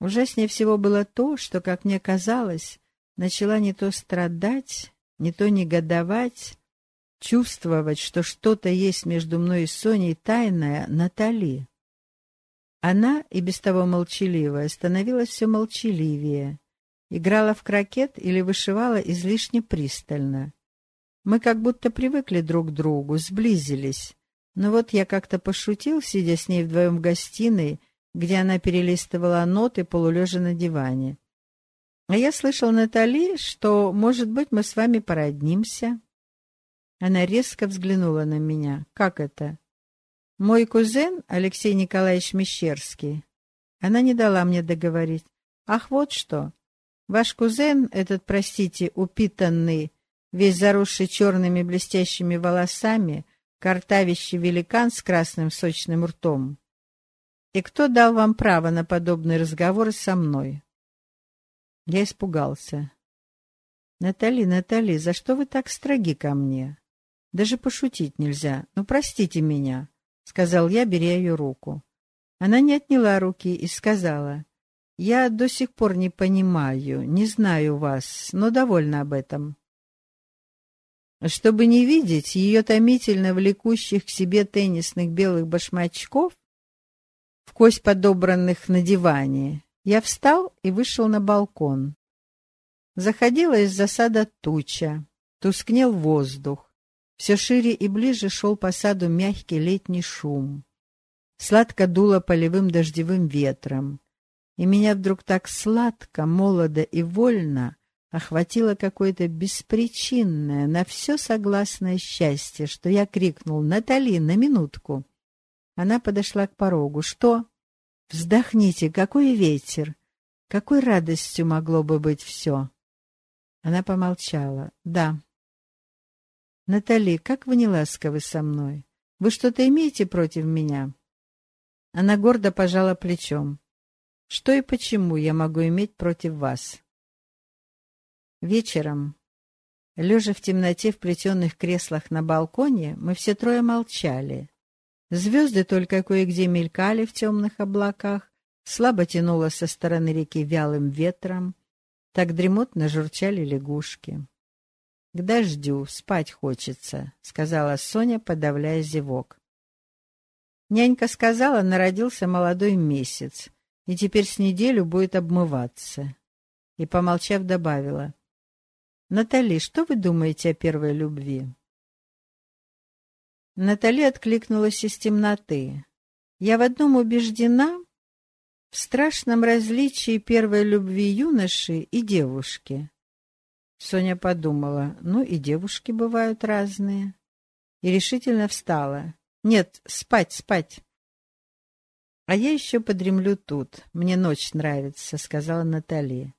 Ужаснее всего было то, что, как мне казалось, начала не то страдать, не то негодовать, чувствовать, что что-то есть между мной и Соней тайное Натали. Она, и без того молчаливая, становилась все молчаливее, играла в крокет или вышивала излишне пристально. Мы как будто привыкли друг к другу, сблизились. Но вот я как-то пошутил, сидя с ней вдвоем в гостиной, где она перелистывала ноты, полулежа на диване. А я слышал Натали, что, может быть, мы с вами породнимся. Она резко взглянула на меня. Как это? Мой кузен Алексей Николаевич Мещерский. Она не дала мне договорить. Ах, вот что. Ваш кузен, этот, простите, упитанный, весь заросший черными блестящими волосами, картавящий великан с красным сочным ртом. И кто дал вам право на подобный разговор со мной? Я испугался. «Натали, Натали, за что вы так строги ко мне? Даже пошутить нельзя. Ну, простите меня», — сказал я, беря ее руку. Она не отняла руки и сказала, «Я до сих пор не понимаю, не знаю вас, но довольна об этом». Чтобы не видеть ее томительно влекущих к себе теннисных белых башмачков, в кость подобранных на диване, я встал и вышел на балкон. Заходила из засада туча, тускнел воздух. Все шире и ближе шел по саду мягкий летний шум. Сладко дуло полевым дождевым ветром. И меня вдруг так сладко, молодо и вольно охватило какое-то беспричинное, на все согласное счастье, что я крикнул «Натали, на минутку!» Она подошла к порогу. «Что?» Вздохните, какой ветер! Какой радостью могло бы быть все! Она помолчала. Да. Натали, как вы не ласковы со мной. Вы что-то имеете против меня? Она гордо пожала плечом. Что и почему я могу иметь против вас? Вечером, лежа в темноте в плетеных креслах на балконе, мы все трое молчали. Звезды только кое-где мелькали в темных облаках, слабо тянуло со стороны реки вялым ветром, так дремотно журчали лягушки. — К дождю, спать хочется, — сказала Соня, подавляя зевок. Нянька сказала, народился молодой месяц, и теперь с неделю будет обмываться. И, помолчав, добавила. — Натали, что вы думаете о первой любви? Натали откликнулась из темноты. «Я в одном убеждена, в страшном различии первой любви юноши и девушки». Соня подумала, ну и девушки бывают разные. И решительно встала. «Нет, спать, спать». «А я еще подремлю тут. Мне ночь нравится», — сказала Натали.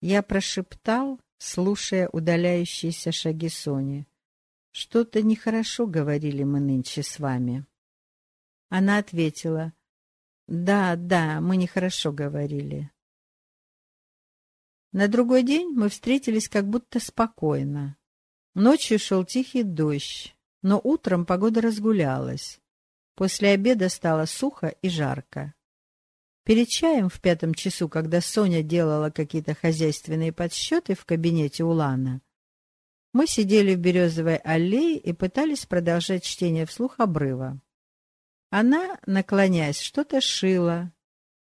Я прошептал, слушая удаляющиеся шаги Сони. Что-то нехорошо говорили мы нынче с вами. Она ответила, да, да, мы нехорошо говорили. На другой день мы встретились как будто спокойно. Ночью шел тихий дождь, но утром погода разгулялась. После обеда стало сухо и жарко. Перед чаем в пятом часу, когда Соня делала какие-то хозяйственные подсчеты в кабинете Улана, мы сидели в березовой аллее и пытались продолжать чтение вслух обрыва. Она, наклоняясь, что-то шила,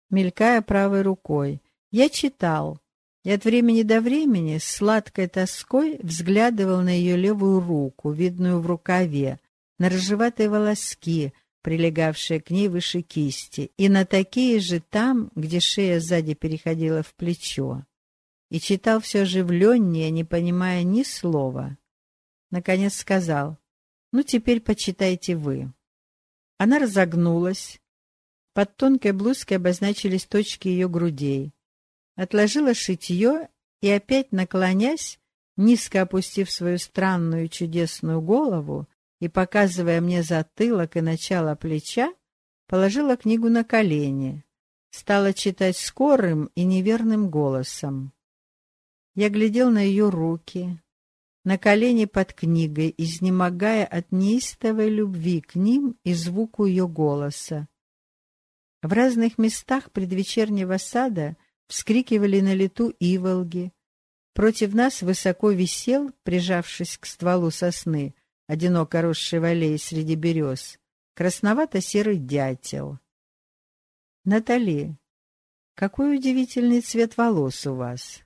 мелькая правой рукой. Я читал, и от времени до времени с сладкой тоской взглядывал на ее левую руку, видную в рукаве, на рыжеватые волоски, прилегавшие к ней выше кисти, и на такие же там, где шея сзади переходила в плечо и читал все оживленнее, не понимая ни слова. Наконец сказал, «Ну, теперь почитайте вы». Она разогнулась. Под тонкой блузкой обозначились точки ее грудей. Отложила шитье и, опять наклонясь, низко опустив свою странную чудесную голову и показывая мне затылок и начало плеча, положила книгу на колени, стала читать скорым и неверным голосом. Я глядел на ее руки, на колени под книгой, изнемогая от неистовой любви к ним и звуку ее голоса. В разных местах предвечернего сада вскрикивали на лету иволги. Против нас высоко висел, прижавшись к стволу сосны, одиноко росший в аллее среди берез, красновато-серый дятел. Натали, какой удивительный цвет волос у вас.